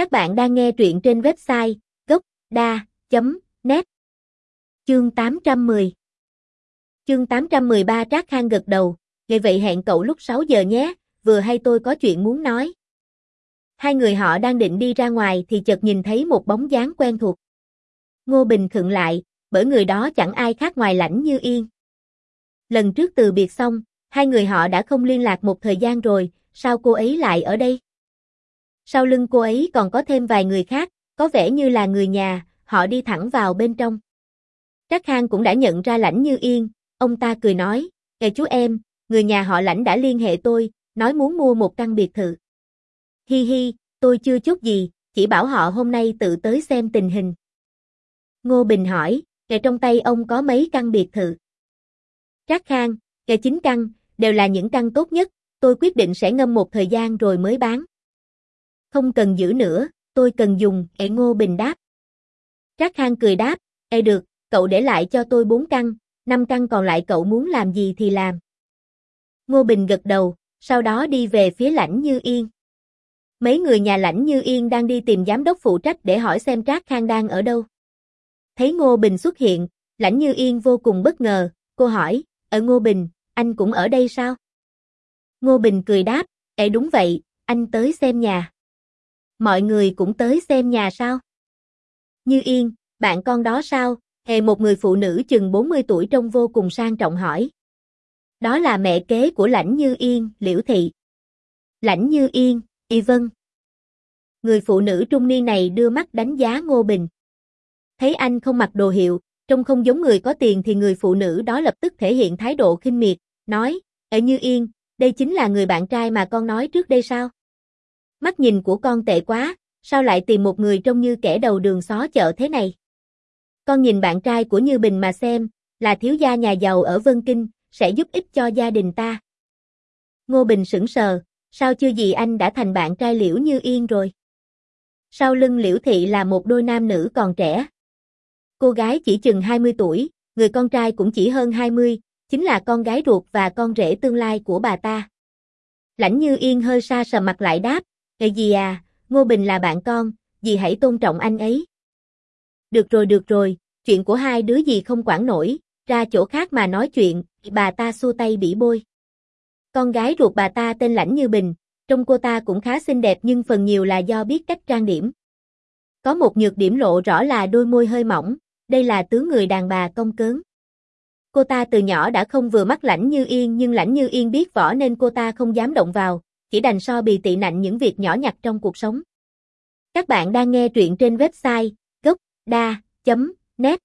Các bạn đang nghe truyện trên website gocda.net Chương 810 Chương 813 Trác Khang gật đầu, vậy vậy hẹn cậu lúc 6 giờ nhé, vừa hay tôi có chuyện muốn nói. Hai người họ đang định đi ra ngoài thì chợt nhìn thấy một bóng dáng quen thuộc. Ngô Bình khựng lại, bởi người đó chẳng ai khác ngoài lãnh như yên. Lần trước từ biệt xong, hai người họ đã không liên lạc một thời gian rồi, sao cô ấy lại ở đây? Sau lưng cô ấy còn có thêm vài người khác, có vẻ như là người nhà, họ đi thẳng vào bên trong. Trác Khang cũng đã nhận ra lãnh như yên, ông ta cười nói, Ê chú em, người nhà họ lãnh đã liên hệ tôi, nói muốn mua một căn biệt thự. Hi hi, tôi chưa chút gì, chỉ bảo họ hôm nay tự tới xem tình hình. Ngô Bình hỏi, kệ trong tay ông có mấy căn biệt thự? Trác Khang, kệ chín căn, đều là những căn tốt nhất, tôi quyết định sẽ ngâm một thời gian rồi mới bán. Không cần giữ nữa, tôi cần dùng, ệ Ngô Bình đáp. Trác Khang cười đáp, ê được, cậu để lại cho tôi bốn căn, năm căn còn lại cậu muốn làm gì thì làm. Ngô Bình gật đầu, sau đó đi về phía lãnh như yên. Mấy người nhà lãnh như yên đang đi tìm giám đốc phụ trách để hỏi xem Trác Khang đang ở đâu. Thấy Ngô Bình xuất hiện, lãnh như yên vô cùng bất ngờ, cô hỏi, ở Ngô Bình, anh cũng ở đây sao? Ngô Bình cười đáp, ê đúng vậy, anh tới xem nhà. Mọi người cũng tới xem nhà sao? Như Yên, bạn con đó sao? Hề một người phụ nữ chừng 40 tuổi trông vô cùng sang trọng hỏi. Đó là mẹ kế của Lãnh Như Yên, Liễu Thị. Lãnh Như Yên, Y Vân. Người phụ nữ trung niên này đưa mắt đánh giá Ngô Bình. Thấy anh không mặc đồ hiệu, trông không giống người có tiền thì người phụ nữ đó lập tức thể hiện thái độ khinh miệt, nói, Ê Như Yên, đây chính là người bạn trai mà con nói trước đây sao? Mắt nhìn của con tệ quá, sao lại tìm một người trông như kẻ đầu đường xó chợ thế này? Con nhìn bạn trai của Như Bình mà xem, là thiếu gia nhà giàu ở Vân Kinh, sẽ giúp ích cho gia đình ta. Ngô Bình sững sờ, sao chưa gì anh đã thành bạn trai Liễu Như Yên rồi? Sau lưng Liễu Thị là một đôi nam nữ còn trẻ. Cô gái chỉ chừng 20 tuổi, người con trai cũng chỉ hơn 20, chính là con gái ruột và con rể tương lai của bà ta. Lãnh Như Yên hơi xa sầm mặt lại đáp, Ê gì à, Ngô Bình là bạn con, dì hãy tôn trọng anh ấy. Được rồi được rồi, chuyện của hai đứa gì không quản nổi, ra chỗ khác mà nói chuyện, bà ta xua tay bỉ bôi. Con gái ruột bà ta tên Lãnh Như Bình, trông cô ta cũng khá xinh đẹp nhưng phần nhiều là do biết cách trang điểm. Có một nhược điểm lộ rõ là đôi môi hơi mỏng, đây là tướng người đàn bà công cớn. Cô ta từ nhỏ đã không vừa mắt Lãnh Như Yên nhưng Lãnh Như Yên biết võ nên cô ta không dám động vào, chỉ đành so bì tị nạnh những việc nhỏ nhặt trong cuộc sống. Các bạn đang nghe truyện trên website gocda.net